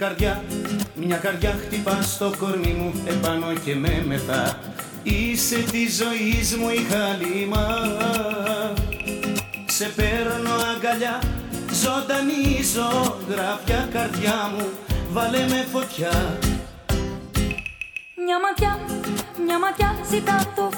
Καρδιά, μια καρδιά χτυπά στο κορμί μου επάνω και με μετά. Είσαι τη ζωής μου η χαλήμα. Σε παίρνω αγκαλιά, ζωντανή ζωγραφιά καρδιά μου Βάλε με φωτιά. Μια ματιά, μια ματιά ζητά το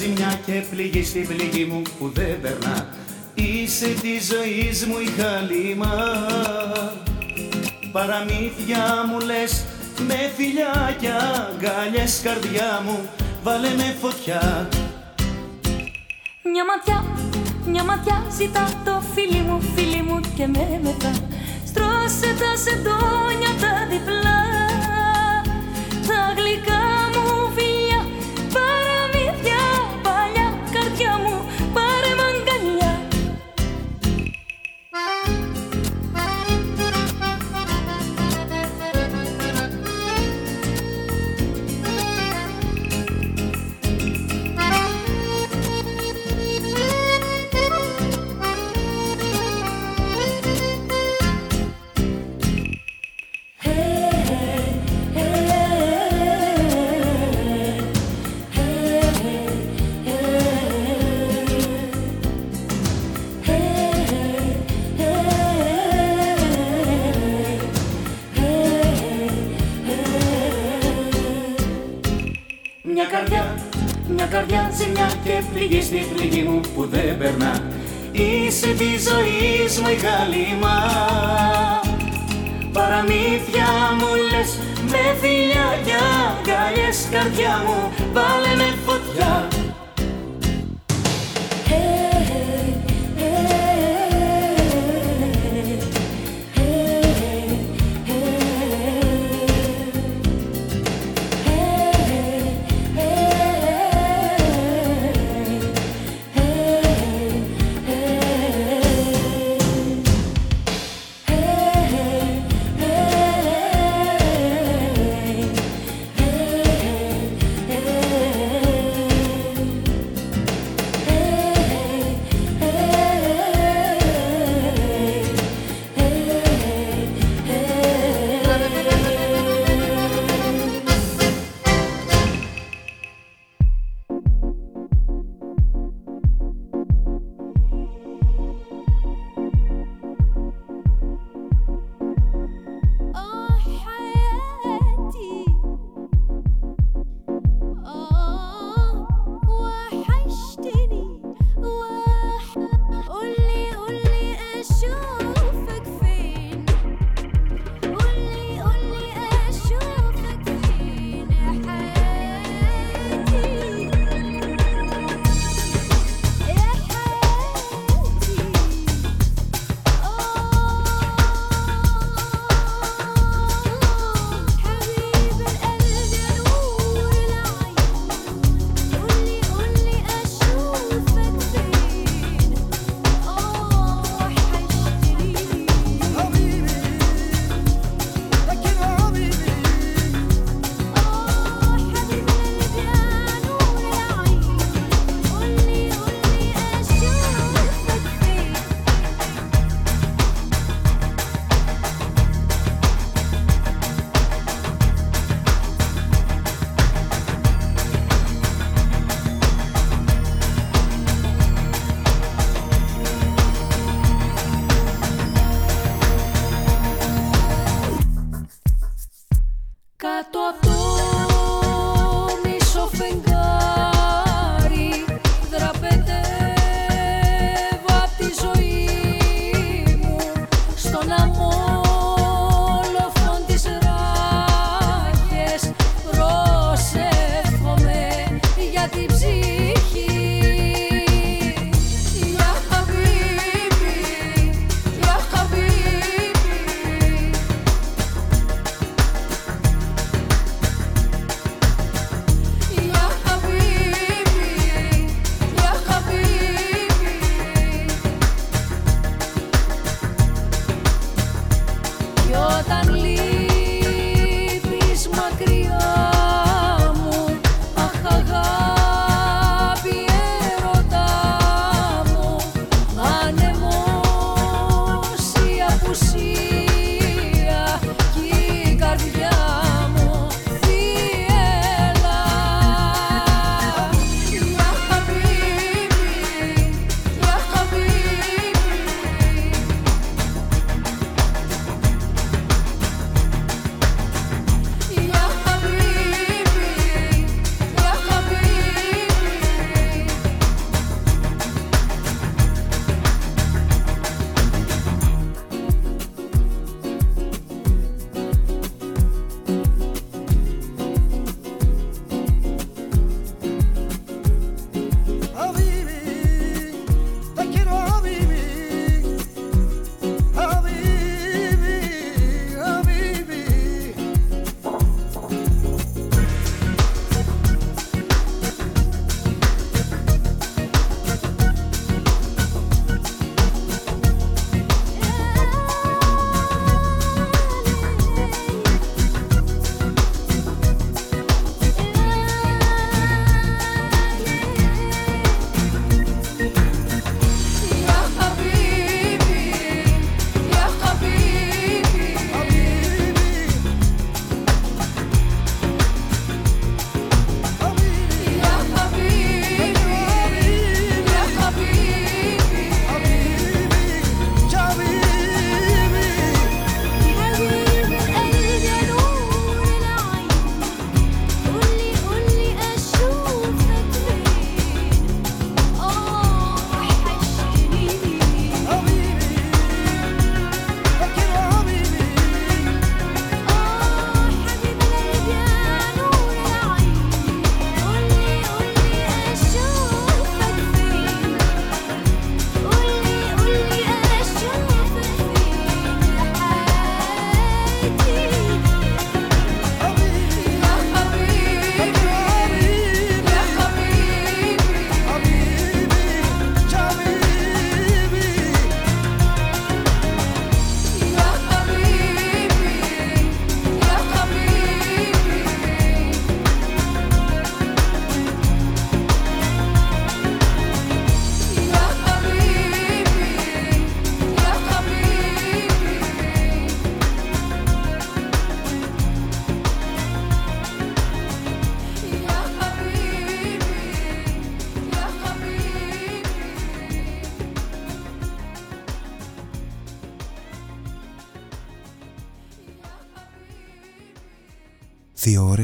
ζημιά και πληγή στην πληγή μου που δεν περνά. Είσαι της ζωής μου η χαλήμα. Παραμύθια μου λες με φιλιά και αγκάλιες καρδιά μου Βάλε με φωτιά. Μια ματιά, μια ματιά ζητά το φίλι μου, φίλι μου και με μετά. Στρώσε τα σεντόνια τα διπλά Τα γλυκά καρδιά, μια καρδιά ζημιά και πληγή στην πληγή μου που δεν περνά. Είσαι τη ζωής μου η χαλήμα Παραμύθια μου λες με φιλιά και αγκάλιες καρδιά μου Βάλε με φωτιά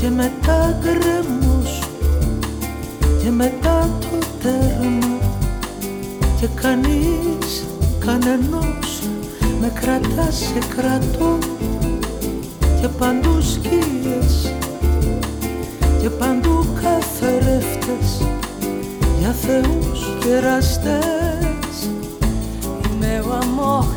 και μετά γκρέμος και μετά το τέρμα και κανείς κανενός με κρατά σε κρατώ και παντού σκίες και παντού καθρέφτες για θεούς κεραστές. Είμαι ο αμόχ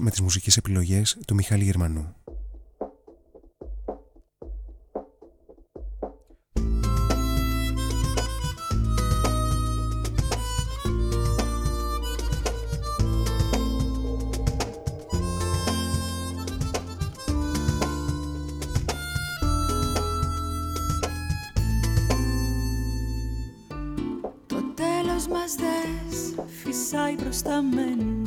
με τις μουσικές επιλογές του Μιχάλη Γερμανού. Το τέλος μας δες φυσάει μπροστά μένα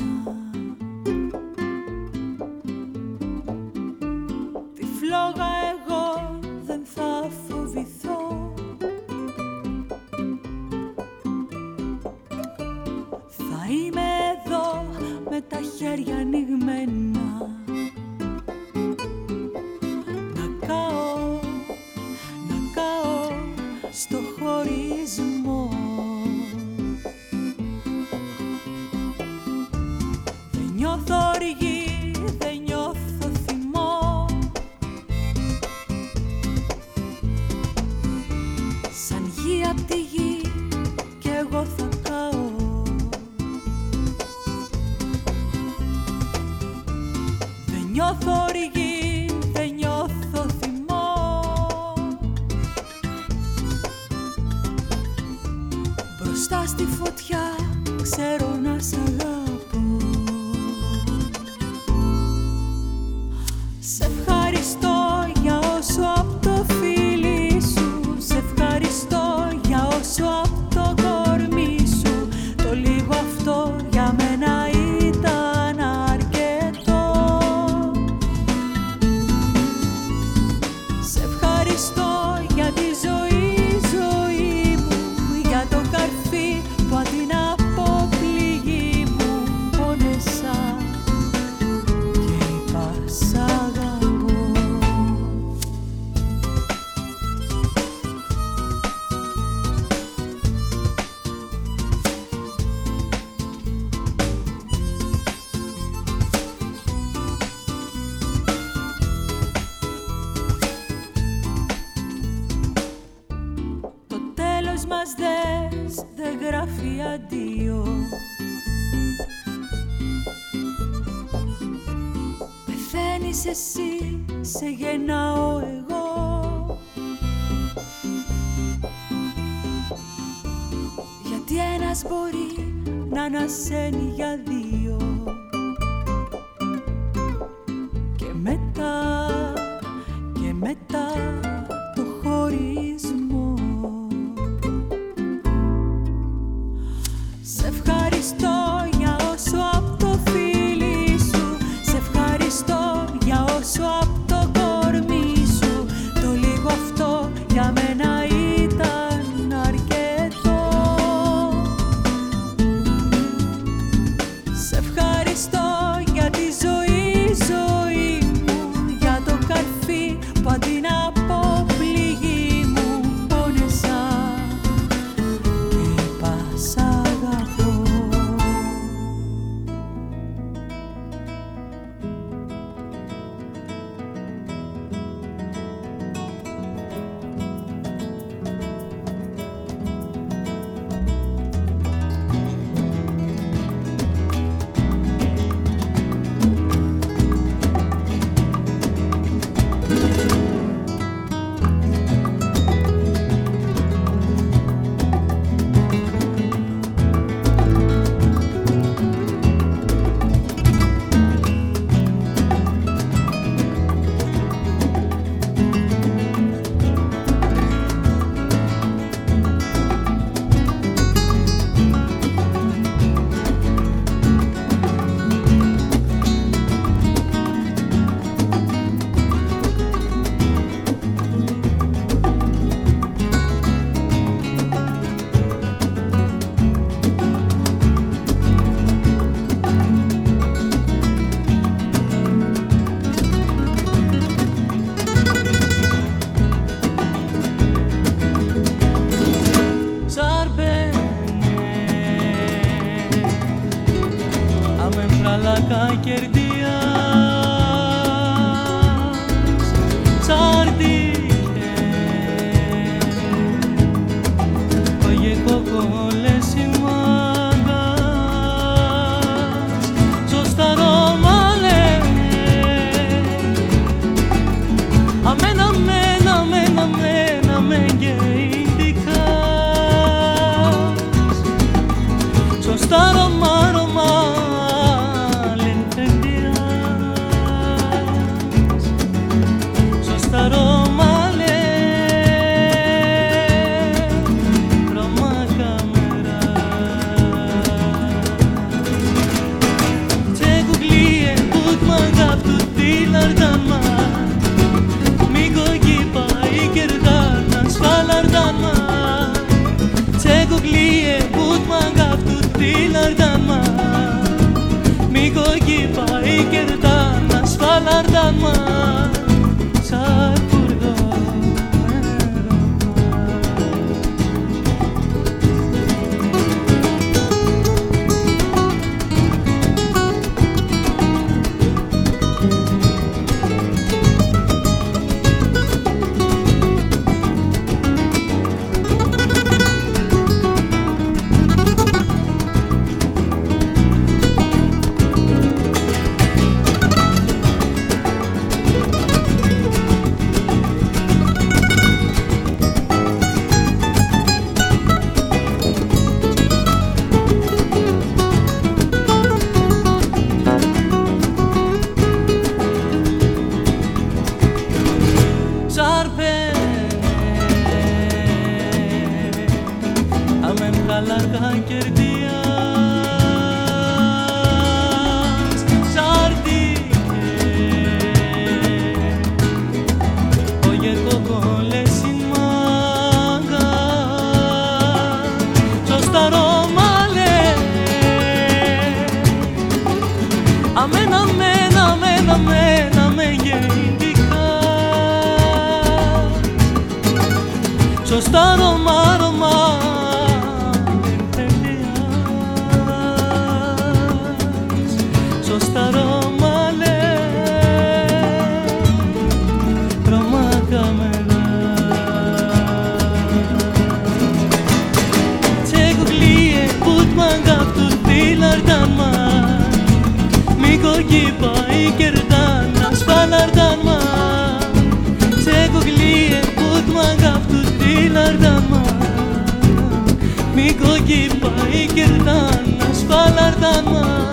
χτυπάει κερτάνα σφαλαρτάνα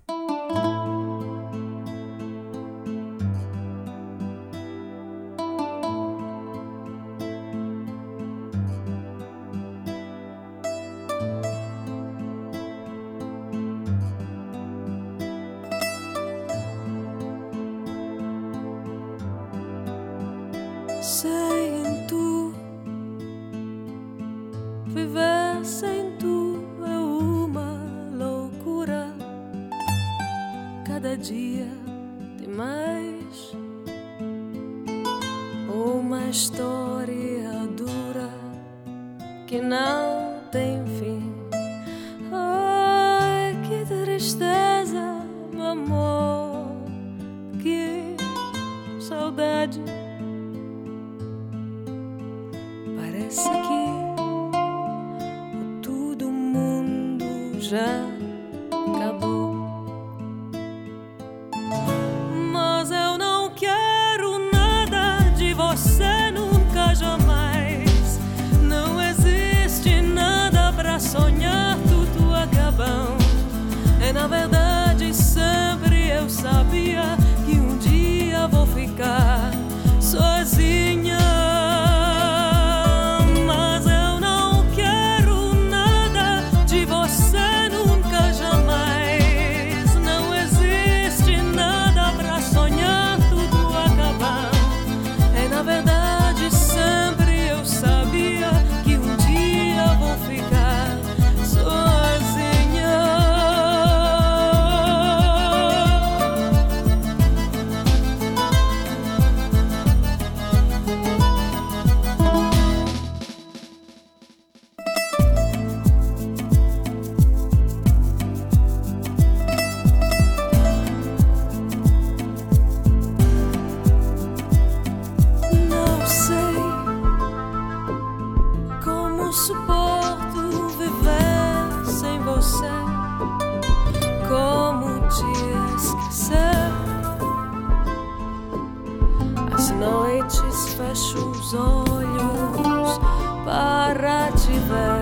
As noites fecho os olhos para te ver.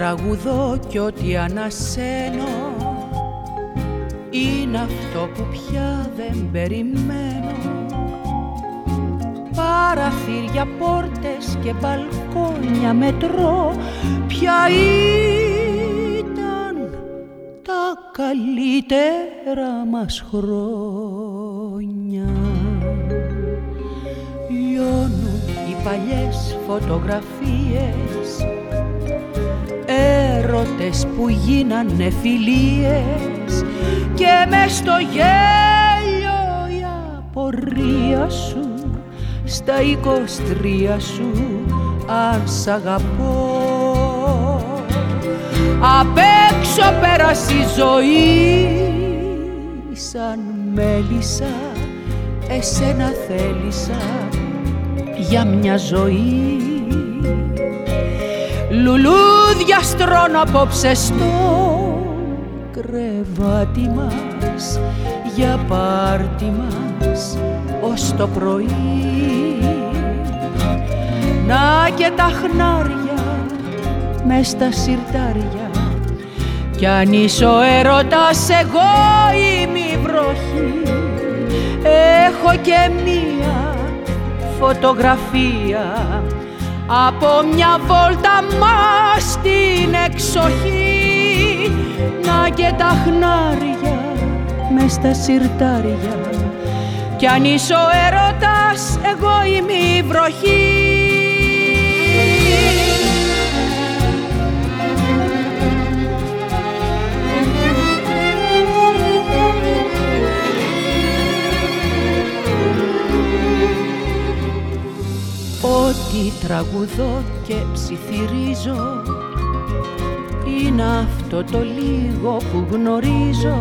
τραγουδώ κι ό,τι ανασένω. Είναι αυτό που πια δεν περιμένω. Παραθύρια, πόρτες και μπαλκόνια μετρώ πια ήταν τα καλύτερα μας χρόνια. Λιώνουν οι παλιές φωτογραφίες νύχτες που γίνανε φιλίες και μες στο γέλιο η απορία σου στα εικοστρία σου αν αγαπώ. Απ' έξω πέρασε η ζωή σαν μέλισσα εσένα θέλησα για μια ζωή. Λουλού Λουλούδια στρώνω απόψε στο κρεβάτι μας για πάρτι μας ως το πρωί. Να και τα χνάρια μες στα σιρτάρια κι αν είσαι ο έρωτας εγώ είμαι η βροχή. Έχω και μία φωτογραφία από μια βόλτα μας στην εξοχή Να και τα χνάρια μες στα σιρτάρια. Κι αν είσαι ο έρωτας εγώ είμαι η βροχή Ό,τι τραγουδώ και ψιθυρίζω είναι αυτό το λίγο που γνωρίζω.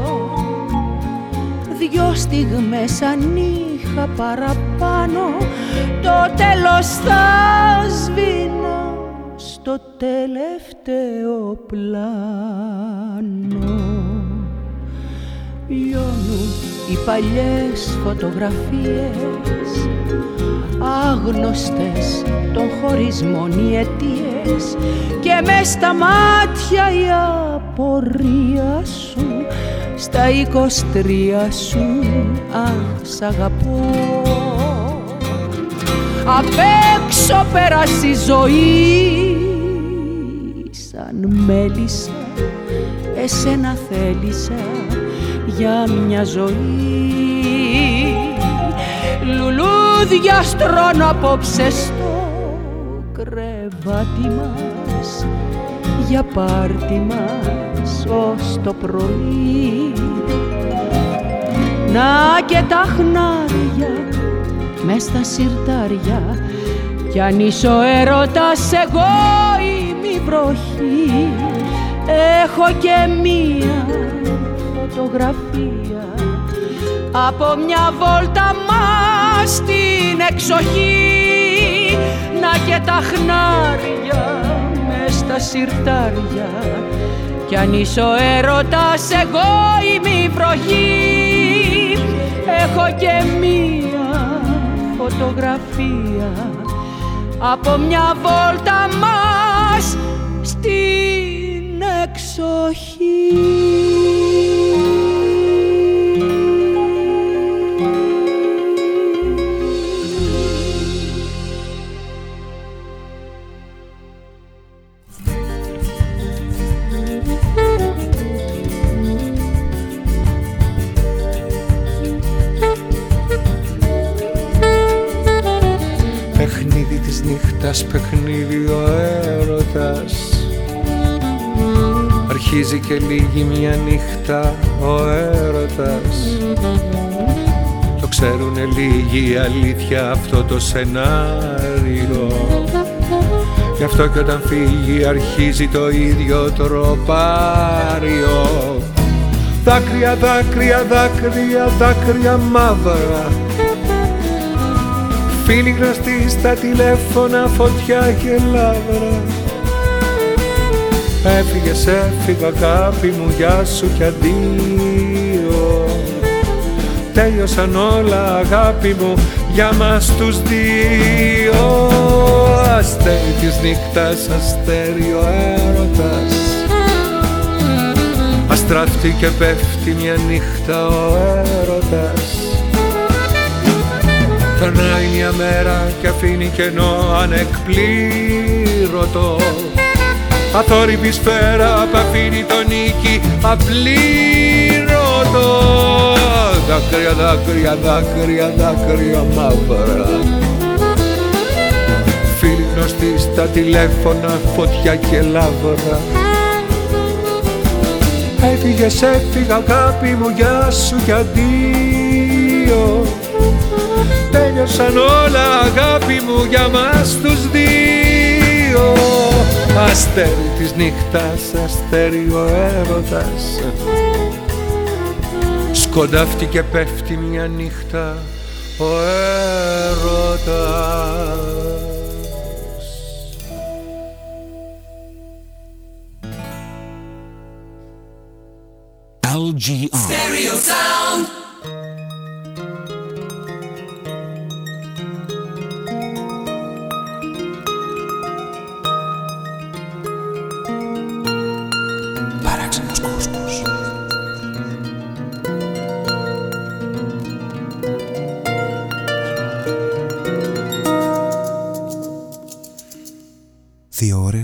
Δυο στιγμές αν είχα παραπάνω το τέλος θα σβήνω στο τελευταίο πλάνο. Λιώνουν οι παλιές φωτογραφίες άγνωστες των χωρισμών οι αιτίες και μες στα μάτια η απορία σου στα εικοστρία σου αν σ' αγαπώ. Απ' έξω πέρασε η ζωή σαν μέλισσα εσένα θέλησα για μια ζωή. Λουλούδια στρώνω απόψε στο κρεβάτι μας. Για πάρτι μας ως το πρωί. Να και τα χνάρια μες στα σιρτάρια. Κι αν είσαι ο έρωτας εγώ είμαι η βροχή. Έχω και μία φωτογραφία. Από μια βόλτα μας στην εξοχή να και τα χνάρια μες στα σιρτάρια. Κι αν είσαι ο έρωτας εγώ είμαι η βροχή. Έχω και μία φωτογραφία. Από μια βόλτα μας στην εξοχή της νύχτας, παιχνίδι ο έρωτας. Αρχίζει και λίγη μια νύχτα ο έρωτας. Το ξέρουνε λίγοι η αλήθεια αυτό το σενάριο. Γι' αυτό και όταν φύγει αρχίζει το ίδιο τροπάριο. Δάκρυα, δάκρυα, δάκρυα, δάκρυα μαύρα Φίλοι γνωστοί στα τηλέφωνα, φωτιά και λάβρα Έφυγες, έφυγα αγάπη μου, γεια σου κι αντίο. Τέλειωσαν όλα αγάπη μου, για μας τους δύο. Αστέρι της νύχτας, αστέρι ο έρωτας. Αστράφτει και πέφτει μια νύχτα ο έρωτας Περνάει μια μέρα και αφήνει κενό ανεκπλήρωτο. Αθόρυβη σφαίρα που αφήνει τον νίκη απλήρωτο. Δάκρυα, δάκρυα, δάκρυα, δάκρυα μαύρα. Φίλοι γνωστοί στα τηλέφωνα, φωτιά και λάβρα Έφυγες, έφυγα αγάπη μου, γεια σου κι αντίο τελειώσαν όλα αγάπη μου για μας τους δύο. Αστέρι της νύχτας, αστέρι ο έρωτας. Σκοντάφτει και πέφτει μια νύχτα ο έρωτας. LGR. Stereo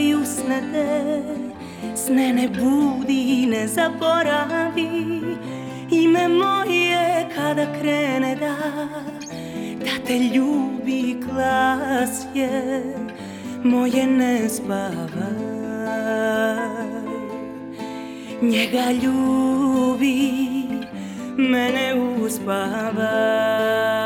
li usnete Sne ne budi i ne zaboravi. Ime moje kada krene da Da te ljubi glas je Moje ne spavaj. Njega ljubi Mene uspavaj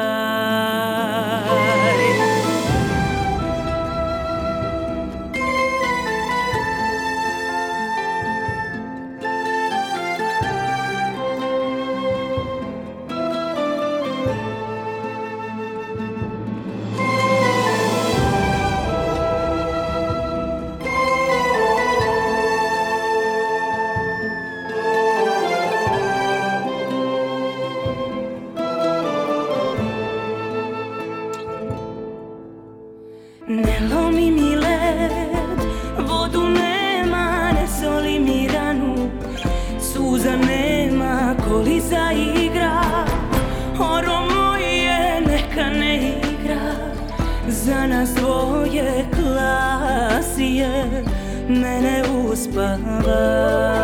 मैंने उस पर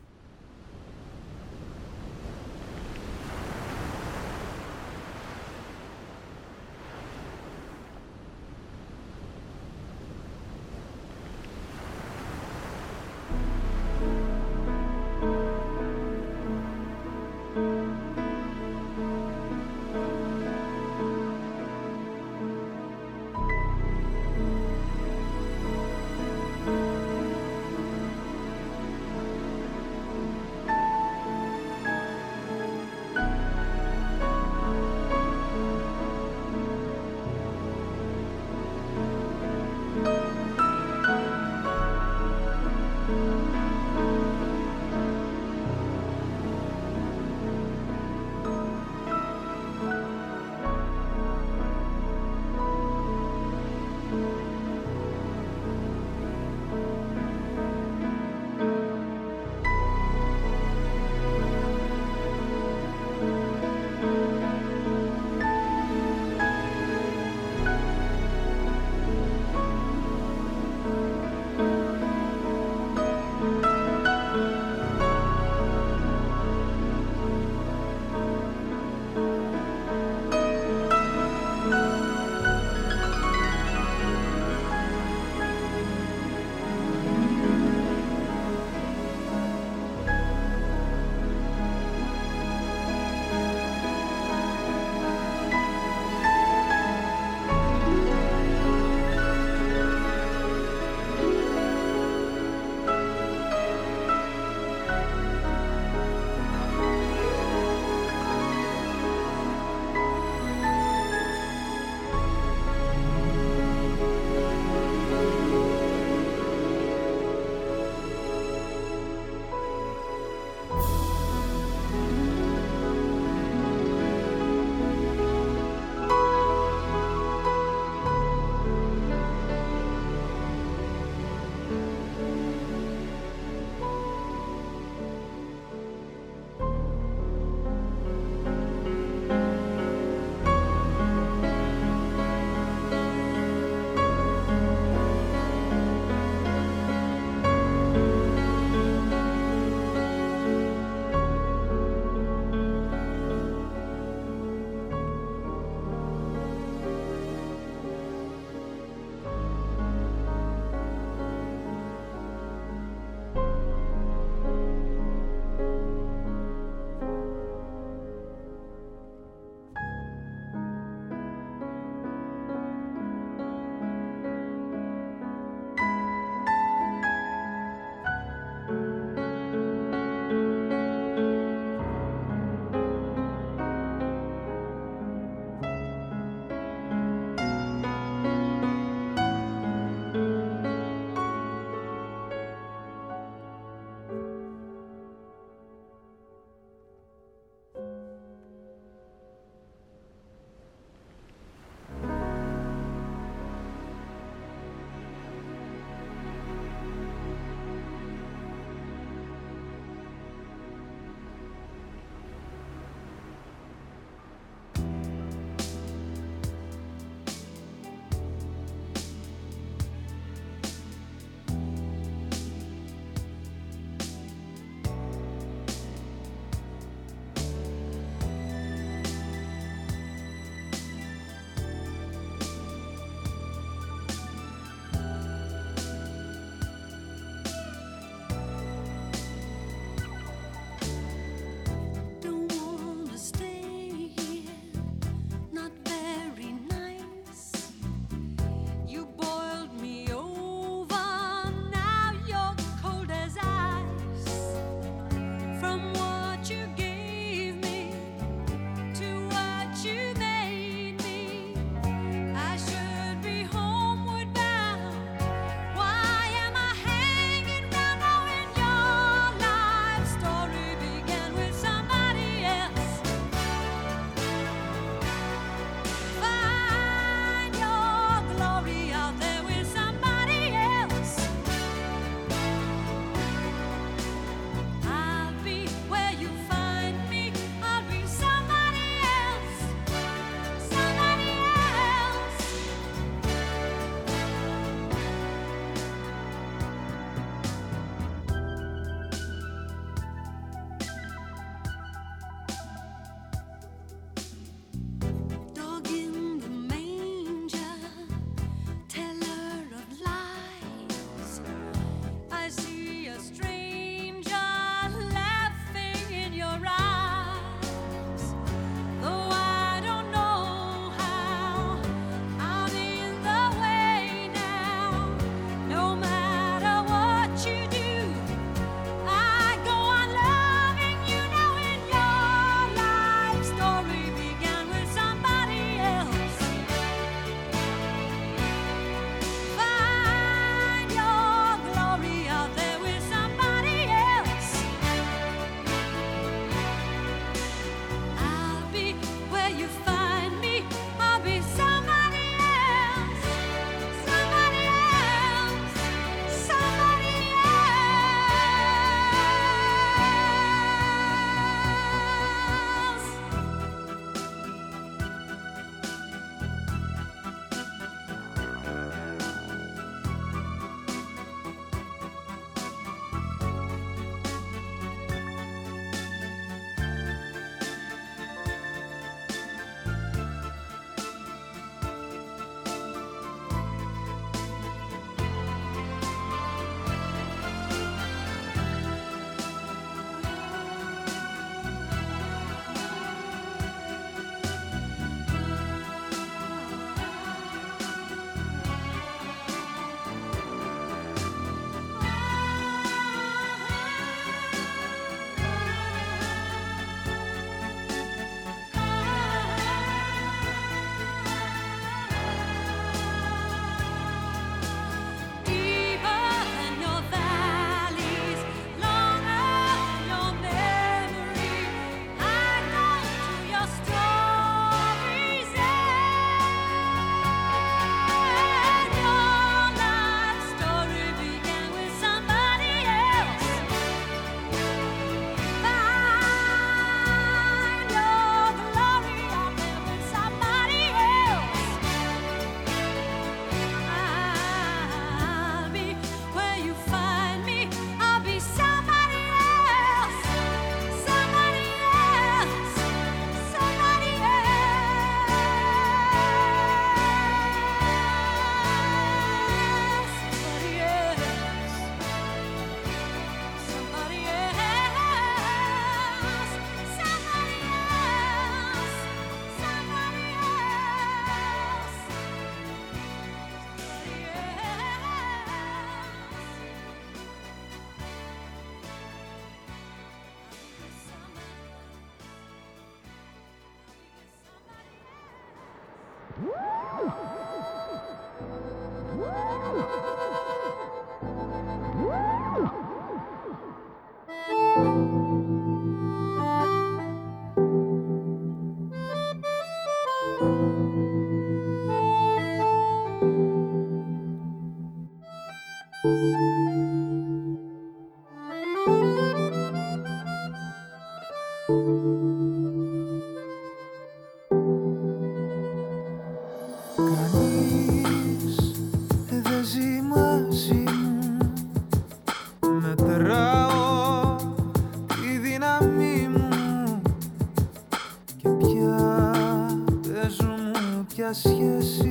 yes you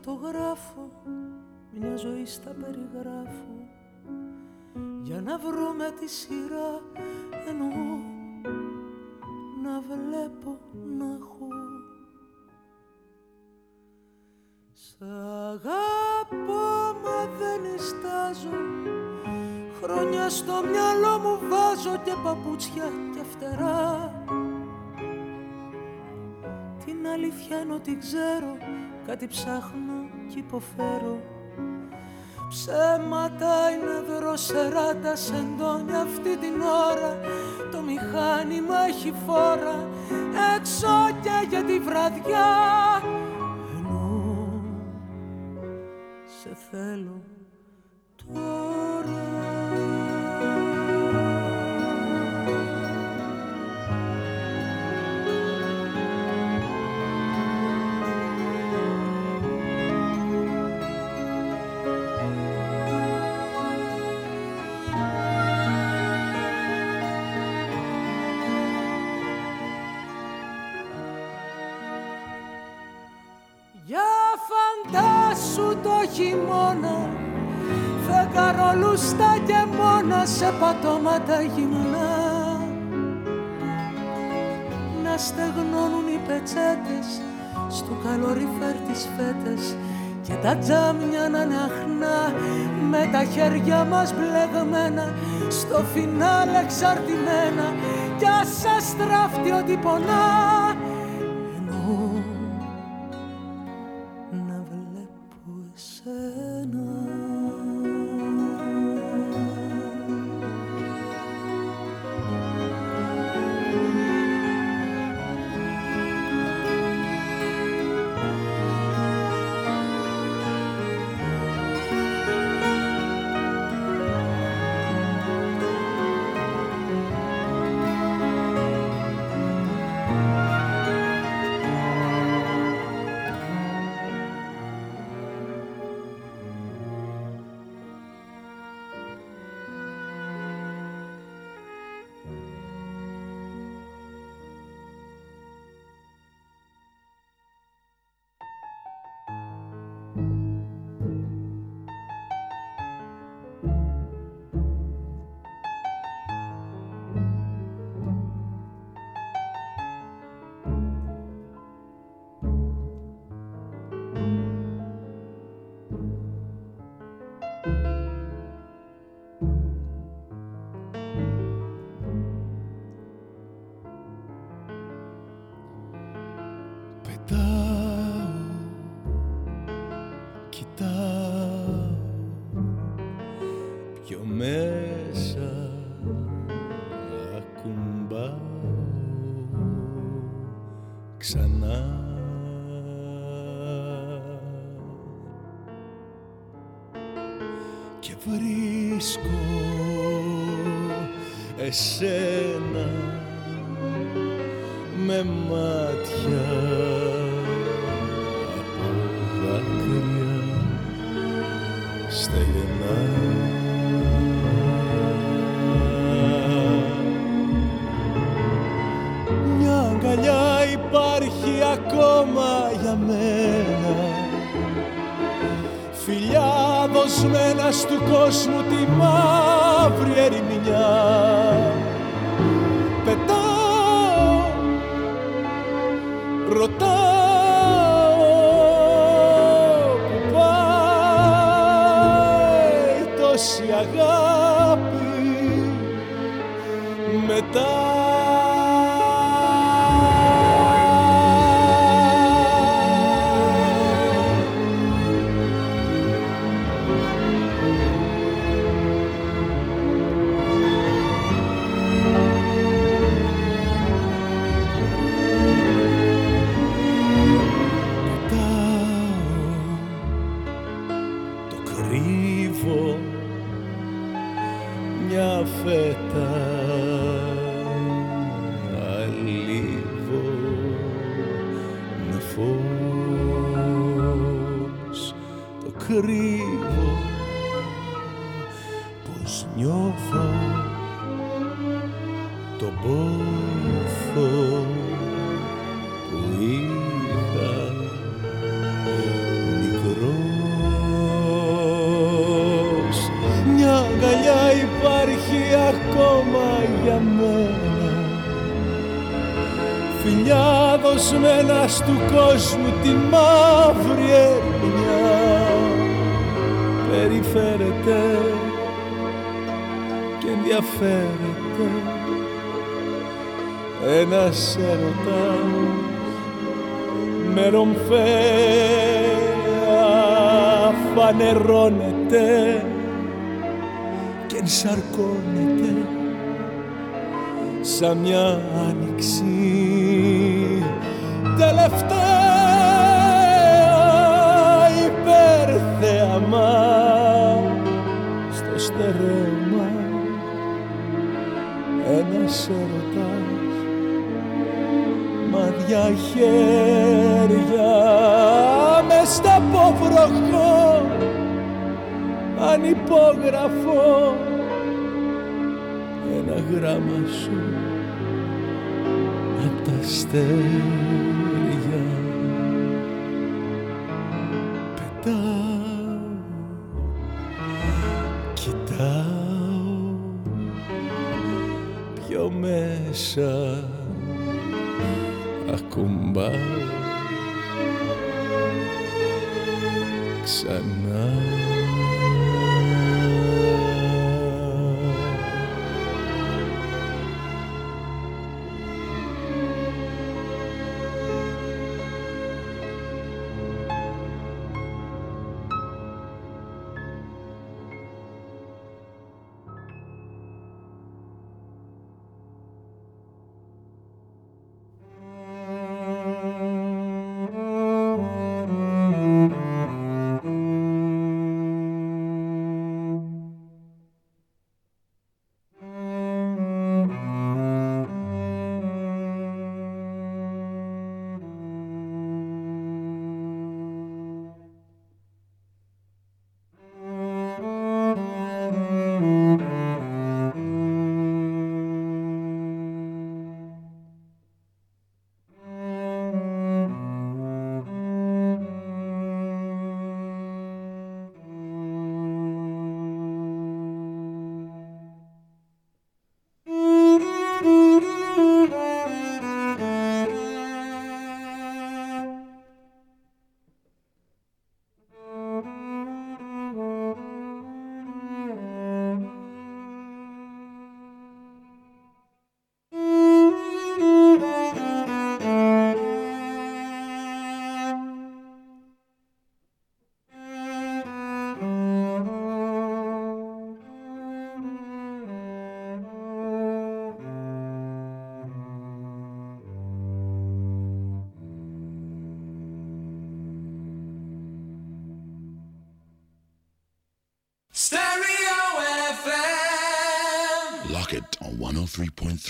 Σε κινηματογράφο Μια ζωή στα περιγράφω. Για να βρούμε τη σειρά Εννοώ να βλέπω να έχω. Σ' αγαπώ μα δεν ειστάζω Χρόνια στο μυαλό μου βάζω και παπούτσια και φτερά. Την αλήθεια ενώ την ξέρω Κάτι ψάχνω κι υποφέρω. Ψέματα είναι δροσερά τα σεντόνια αυτή την ώρα. Το μηχάνημα έχει φόρα έξω και για τη βραδιά μόνα σε πατώματα γυμνά. Να στεγνώνουν οι πετσέτες Στου καλοριφέρ τις φέτες. Και τα τζάμια να είναι αχνά Με τα χέρια μας μπλεγμένα. Στο φινάλε εξαρτημένα. Κι ας σας στράφτει ότι πονά εσένα με μάτια από δάκρυα στεγνά. Μια αγκαλιά υπάρχει ακόμα για μένα. Φιλιά δοσμένα του κόσμου τη μαύρη ερημινιά πιο μέσα. Ακουμπάω ξανά.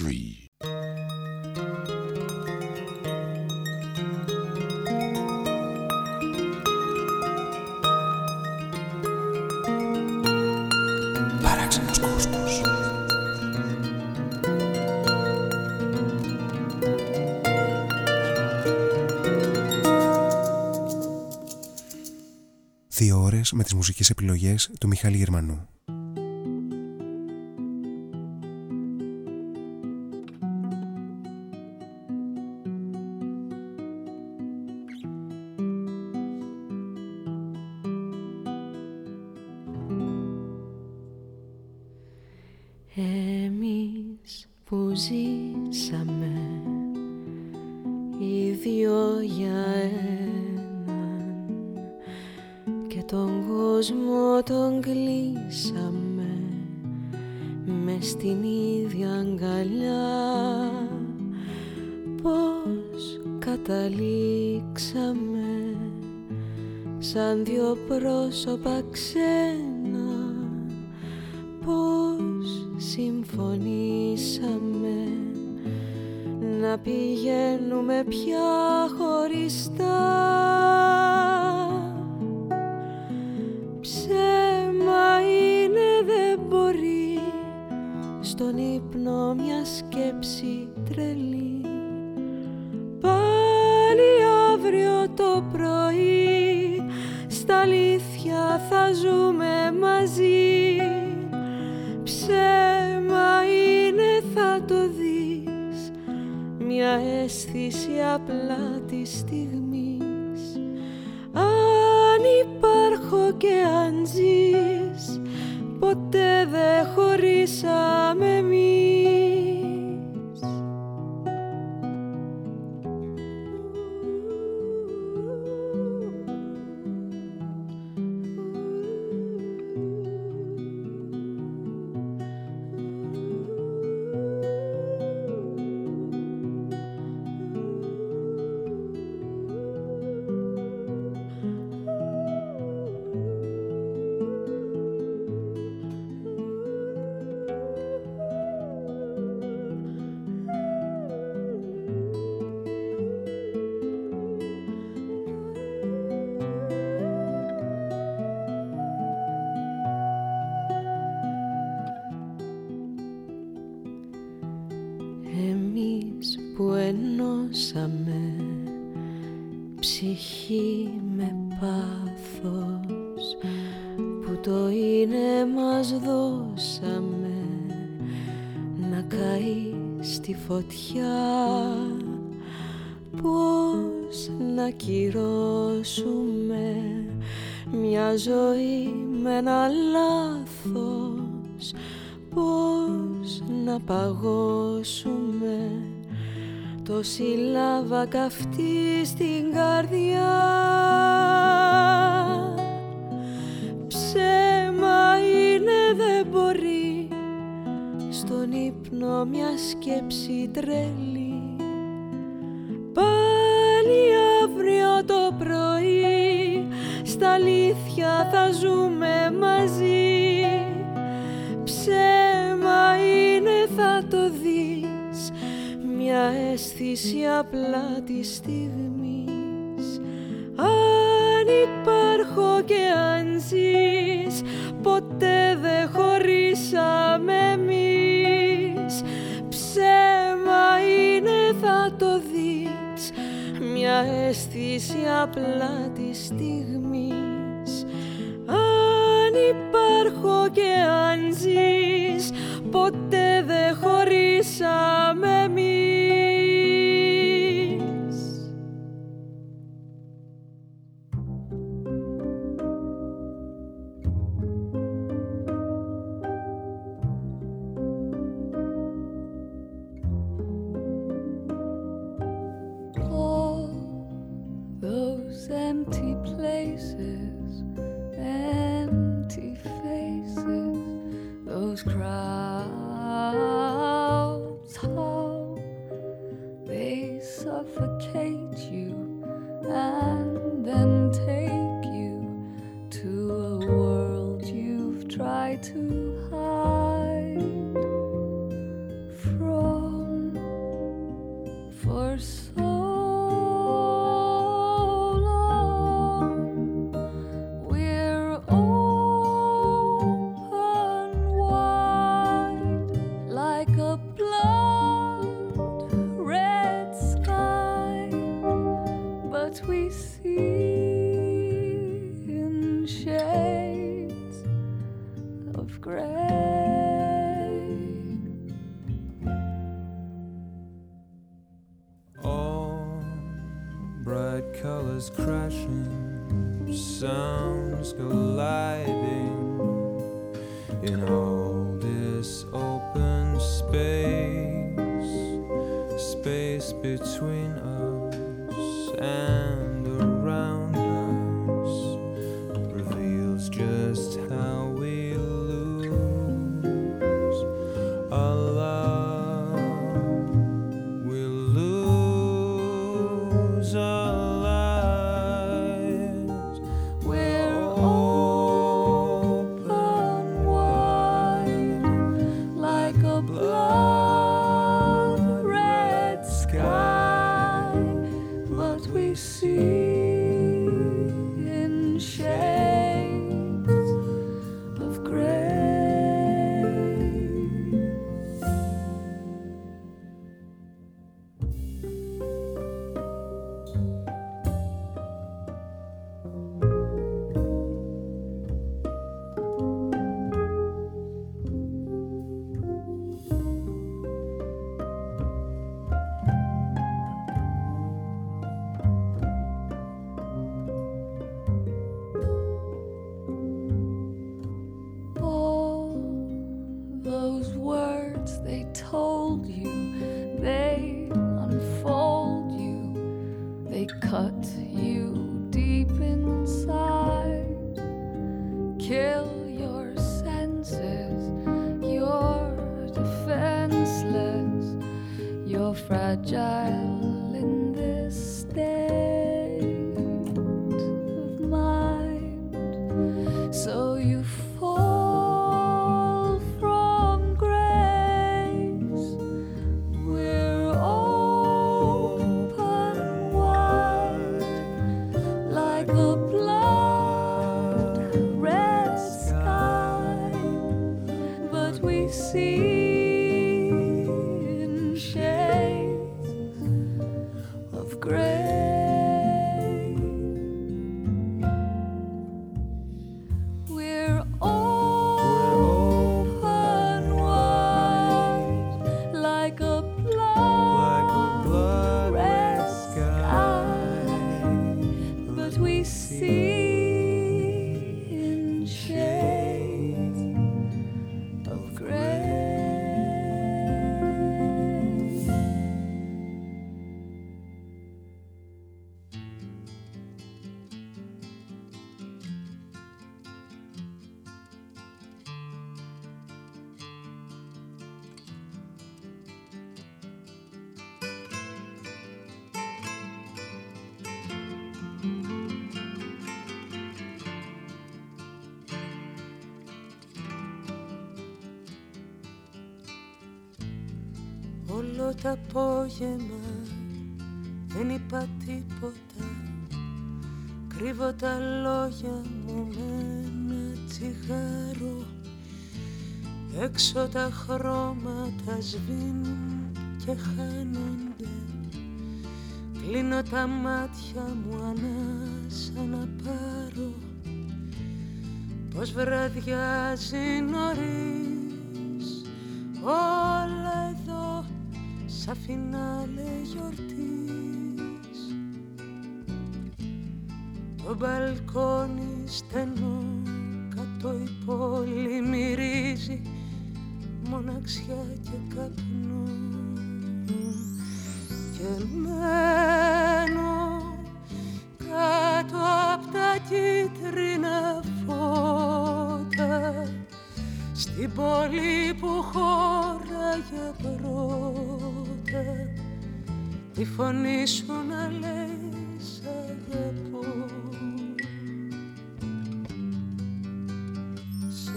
three. Δύο με τις μουσικές επιλογές του Μιχάλη Γερμανού. Αλήθεια θα ζούμε μαζί. Ψέμα είναι θα το δεις. Μια αίσθηση απλά της στιγμής. Αν υπάρχω και αν ζεις ποτέ δεν χωρίσαμε εμείς φωτιά πώς να κυρώσουμε μια ζωή με ένα λάθος πώς να παγώσουμε τόση λάβα καυτή στην καρδιά στον ύπνο μια σκέψη τρελή Πάλι αύριο το πρωί στα αλήθεια θα ζούμε μαζί. Ψέμα είναι θα το δεις. Μια αίσθηση απλά της στιγμής. Αν υπάρχω και αν ζεις ποτέ δεν χωρίσαμε εμείς Ψέμα είναι θα το δεις. Μια αίσθηση απλά της στιγμής. Αν υπάρχω και αν ζεις ποτέ δεν χωρίσαμε εμείς empty places, Όλο το απόγευμα δεν είπα τίποτα. Κρύβω τα λόγια μου με ένα τσιγάρο. Έξω τα χρώματα σβήνουν και χάνονται. Κλείνω τα μάτια μου ανάσα να πάρω. Πως βραδιάζει νωρίς Όλα εδώ σαν φινάλε γιορτής. Το μπαλκόνι στενό κάτω η πόλη μυρίζει μοναξιά και καπνό και μένω κάτω απ' τα κίτρινα φώτα στην πόλη που χώραγε πρώτα τη φωνή σου να λέει σ' αγαπώ. Σε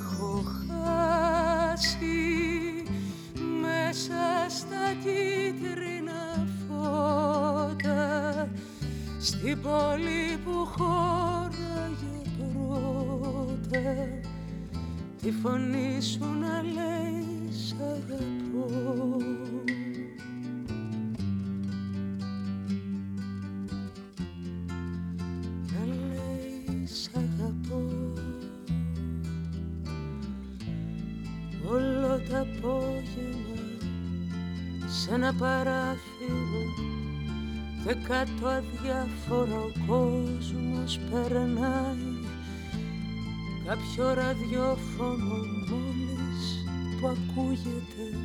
έχω χάσει μέσα στα κίτρινα φώτα. Στην πόλη που χώραγε πρώτα. Τη φωνή σου να λέει σ' αγαπώ παράθυρο και κάτω αδιάφορα ο κόσμος περνάει. Κάποιο ραδιόφωνο μόλις που ακούγεται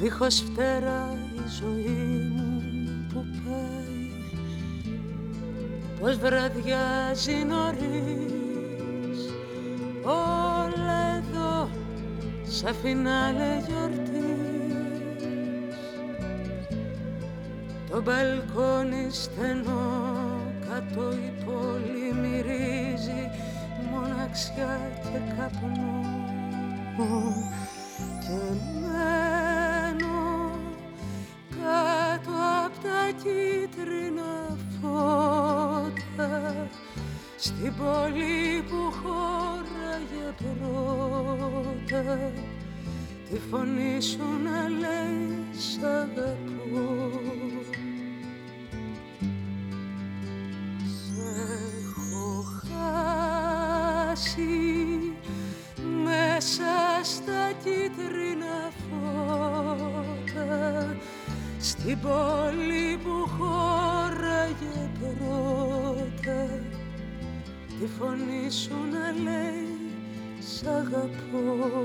δίχως φτερά η ζωή μου που πάει. Πως βραδιάζει νωρίς όλα εδώ σαν φινάλε γιορτής το μπαλκόνι στενό κάτω η πόλη μυρίζει μοναξιά και καπνό και μένω κάτω απ' τα κίτρινα φώτα στην πόλη που χώραγε πρώτα. Τη φωνή σου να λέει σ' αγαπώ πόλη που χώραγε πρώτα τη φωνή σου να λέει σ' αγαπώ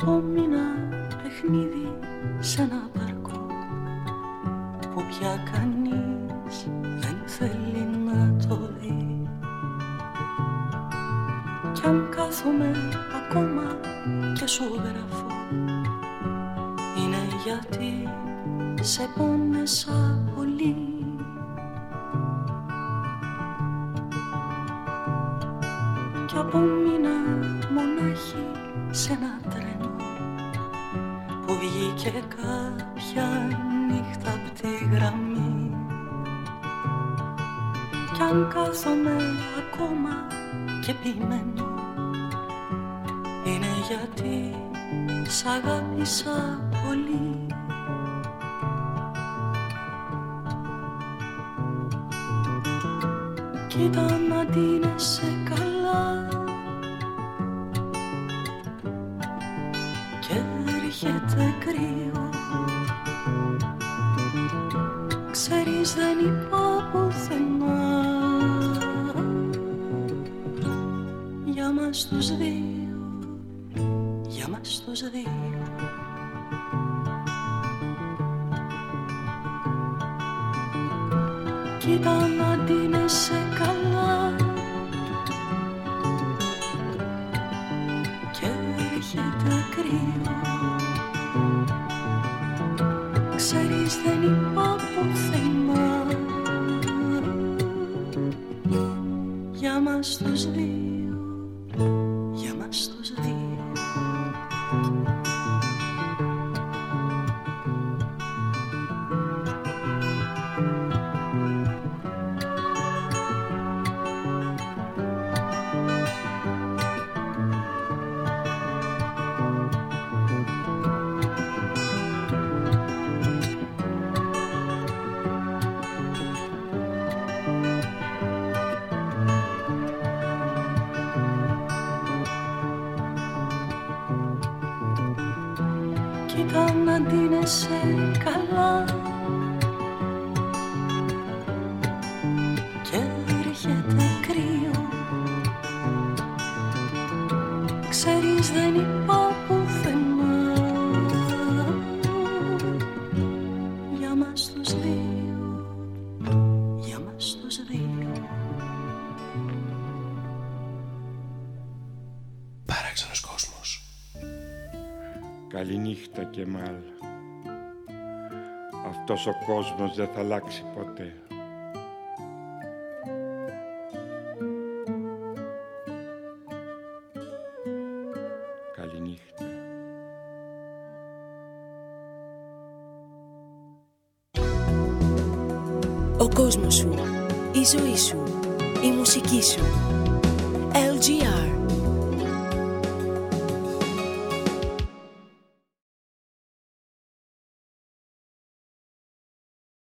domina. Αυτό Αυτός ο κόσμος δεν θα αλλάξει ποτέ.